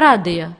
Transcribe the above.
praia